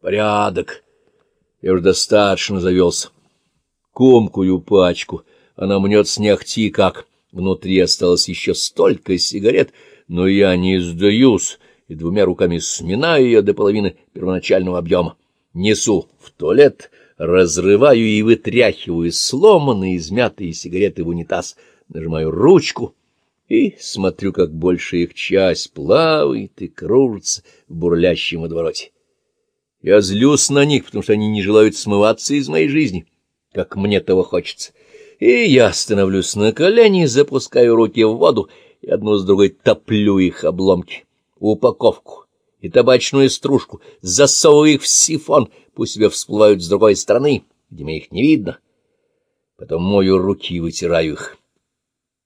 Порядок. Я уже достаточно завелся. Комкую пачку. Она мнется не ахти как. Внутри осталось еще столько сигарет, но я не сдаюсь и двумя руками сминаю ее до половины первоначального объема. Несу в туалет, разрываю и вытряхиваю сломанные, измятые сигареты в унитаз, нажимаю ручку и смотрю, как большая их часть плавает и кружится в бурлящем водовороте. Я злюсь на них, потому что они не желают смываться из моей жизни, как мне того хочется. И я становлюсь на колени, запускаю руки в воду и одну с другой топлю их обломки, упаковку и табачную стружку, засовываю их в сифон, пусть себе всплывают с другой стороны, где мне их не видно. Потом мою руки и вытираю их.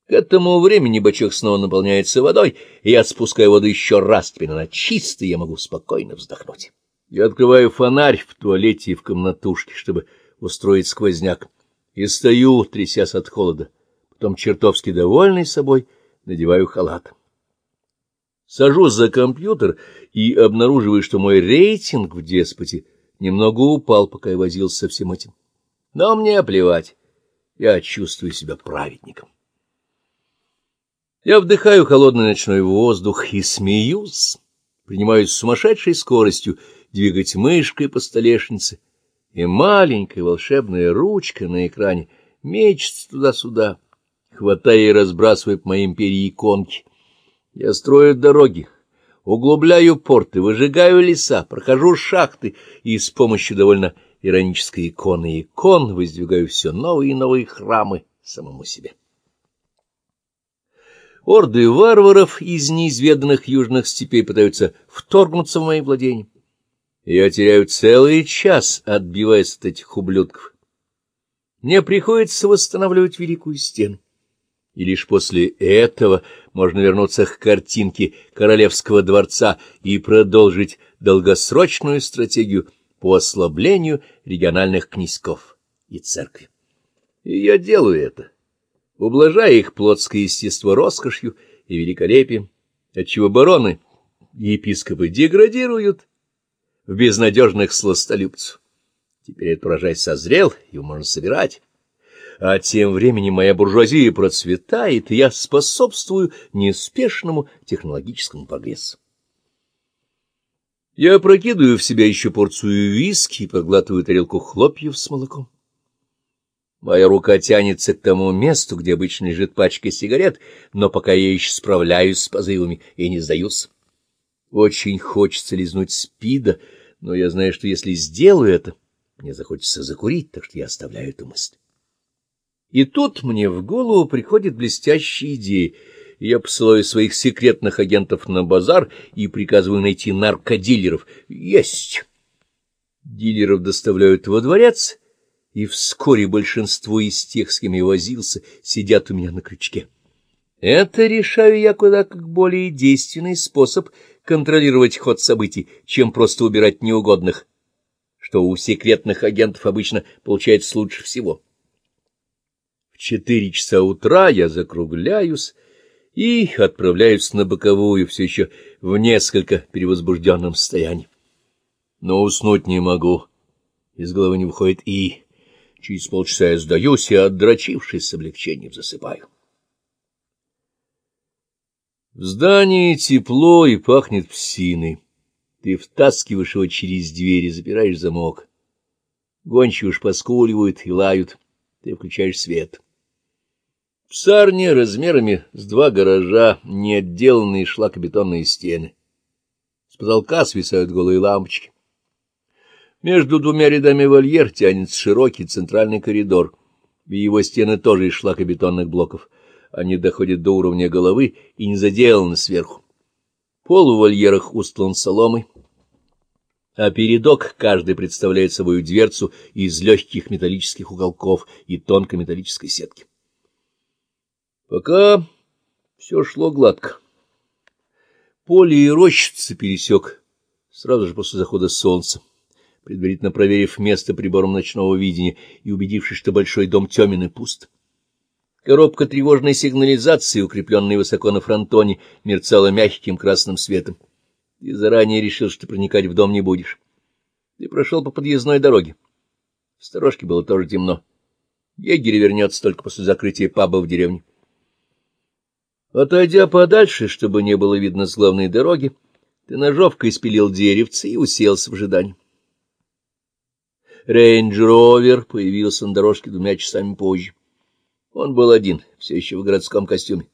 К этому времени бачок снова наполняется водой, и я спускаю воду еще раз, теперь она чистая, я могу спокойно вздохнуть. Я открываю фонарь в туалете и в комнатушке, чтобы устроить сквозняк, и стою, трясясь от холода. Потом, чертовски довольный собой, надеваю халат. Сажусь за компьютер и обнаруживаю, что мой рейтинг в деспоте немного упал, пока я возился со всем этим. Но мне плевать, я чувствую себя праведником. Я вдыхаю холодный ночной воздух и смеюсь, принимаюсь сумасшедшей скоростью двигать мышкой по столешнице, и маленькая волшебная ручка на экране мечется туда-сюда, хватая и разбрасывая по моей империи иконки. Я строю дороги, углубляю порты, выжигаю леса, прохожу шахты и с помощью довольно иронической иконы икон воздвигаю все новые и новые храмы самому себе. Орды варваров из неизведанных южных степей пытаются вторгнуться в мои владения. Я теряю целый час, отбиваясь от этих ублюдков. Мне приходится восстанавливать Великую Стену. И лишь после этого можно вернуться к картинке Королевского дворца и продолжить долгосрочную стратегию по ослаблению региональных князьков и церкви. И я делаю это, ублажая их плотское естество роскошью и великолепием, отчего бароны и епископы деградируют, в безнадежных сластолюбцев. Теперь этот урожай созрел, его можно собирать. А тем временем моя буржуазия процветает, и я способствую неспешному технологическому прогрессу. Я опрокидываю в себя еще порцию виски и проглатываю тарелку хлопьев с молоком. Моя рука тянется к тому месту, где обычно лежит пачка сигарет, но пока я еще справляюсь с позывами и не сдаюсь. Очень хочется лизнуть спида, но я знаю, что если сделаю это, мне захочется закурить, так что я оставляю эту мысль. И тут мне в голову приходит блестящая идея. Я посылаю своих секретных агентов на базар и приказываю найти наркодилеров. Есть! Дилеров доставляют во дворец, и вскоре большинство из тех, с кем я возился, сидят у меня на крючке. Это решаю я куда как более действенный способ контролировать ход событий, чем просто убирать неугодных, что у секретных агентов обычно получается лучше всего. В четыре часа утра я закругляюсь и отправляюсь на боковую, все еще в несколько перевозбужденном состоянии. Но уснуть не могу. Из головы не выходит и... Через полчаса я сдаюсь и, отдрочившись с облегчением, засыпаю. В здании тепло и пахнет псиной. Ты втаскиваешь его через дверь и запираешь замок. Гончие уж поскуливают и лают. Ты включаешь свет. В сарне размерами с два гаража неотделанные шлакобетонные стены. С потолка свисают голые лампочки. Между двумя рядами вольер тянется широкий центральный коридор, и его стены тоже из шлакобетонных блоков — они доходят до уровня головы и не заделаны сверху. Пол в вольерах устлан соломой, а передок каждый представляет собой дверцу из легких металлических уголков и тонкой металлической сетки. Пока все шло гладко. Поле и рощицы пересек сразу же после захода солнца, предварительно проверив место прибором ночного видения и убедившись, что большой дом темен и пуст. Коробка тревожной сигнализации, укрепленная высоко на фронтоне, мерцала мягким красным светом. И заранее решил, что проникать в дом не будешь. Ты прошел по подъездной дороге. В сторожке было тоже темно. Егерь вернется только после закрытия паба в деревне. Отойдя подальше, чтобы не было видно с главной дороги, ты ножовкой спилил деревце и уселся в ожидании. Рейндж-ровер появился на дорожке двумя часами позже. Он был один, все еще в городском костюме.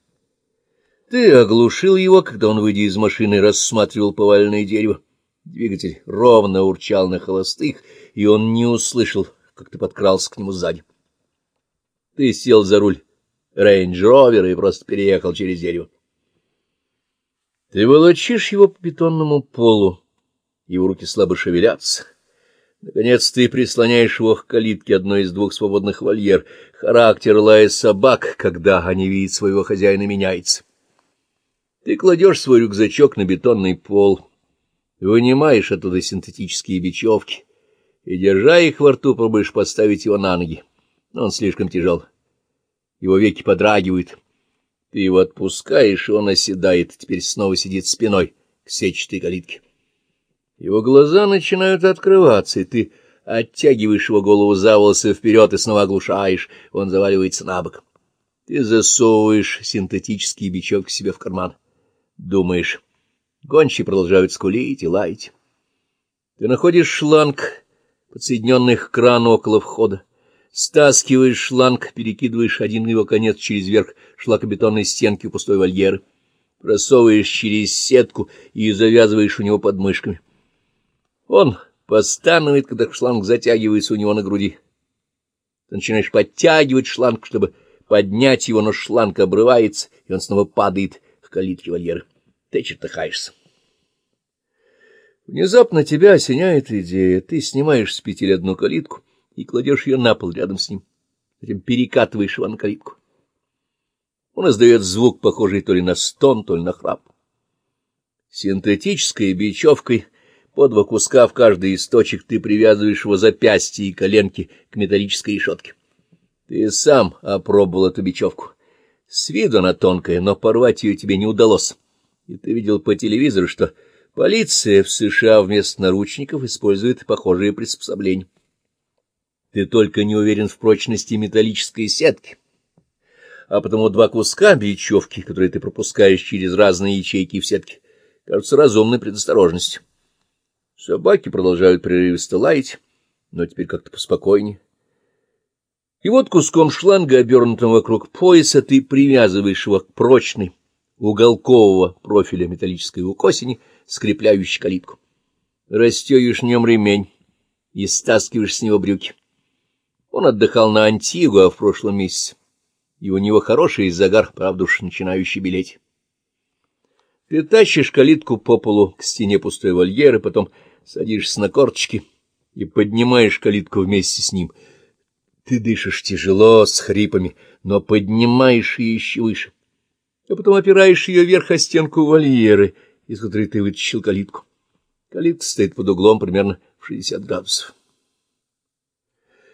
Ты оглушил его, когда он, выйдя из машины, рассматривал поваленное дерево. Двигатель ровно урчал на холостых, и он не услышал, как ты подкрался к нему сзади. Ты сел за руль рейндж-ровера и просто переехал через дерево. Ты волочишь его по бетонному полу, его руки слабо шевелятся. Наконец ты прислоняешь его к калитке одной из двух свободных вольер. Характер лая собак, когда они видят своего хозяина, меняется. Ты кладешь свой рюкзачок на бетонный пол, вынимаешь оттуда синтетические бечевки и, держа их во рту, пробуешь поставить его на ноги. Но он слишком тяжел. Его веки подрагивают. Ты его отпускаешь, и он оседает, теперь снова сидит спиной к сетчатой калитке. Его глаза начинают открываться, и ты оттягиваешь его голову за волосы вперед и снова оглушаешь, он заваливается на бок. Ты засовываешь синтетические бечевки себе в карман. Думаешь, гончие продолжают скулить и лаять. Ты находишь шланг, подсоединенный к крану около входа. Стаскиваешь шланг, перекидываешь один его конец через верх шлакобетонной стенки у пустой вольеры, просовываешь через сетку и завязываешь у него под мышками. Он постанывает, когда шланг затягивается у него на груди. Ты начинаешь подтягивать шланг, чтобы поднять его, но шланг обрывается, и он снова падает к калитке вольеры. Ты чертыхаешься. Внезапно тебя осеняет идея. Ты снимаешь с петель одну калитку и кладешь ее на пол рядом с ним. Затем перекатываешь его на калитку. Он издает звук, похожий то ли на стон, то ли на храп. Синтетической бечевкой — по два куска в каждый из точек ты привязываешь его запястья и коленки к металлической решетке. Ты сам опробовал эту бечевку. С виду она тонкая, но порвать ее тебе не удалось. И ты видел по телевизору, что полиция в США вместо наручников использует похожие приспособления. Ты только не уверен в прочности металлической сетки. А потому два куска бечевки, которые ты пропускаешь через разные ячейки в сетке, кажутся разумной предосторожностью. Собаки продолжают прерывисто лаять, но теперь как-то поспокойнее. И вот куском шланга, обернутым вокруг пояса, ты привязываешь его к прочной, уголкового профиля металлической укосини, скрепляющей калитку. Растёешь в нем ремень и стаскиваешь с него брюки. Он отдыхал на Антигуа в прошлом месяце, и у него хороший загар, правда уж начинающий белеть. Ты тащишь калитку по полу к стене пустой вольеры, потом садишься на корточки и поднимаешь калитку вместе с ним. Ты дышишь тяжело, с хрипами, но поднимаешь ее еще выше, а потом опираешь ее вверх о стенку вольеры, из которой ты вытащил калитку. Калитка стоит под углом примерно в 60 градусов.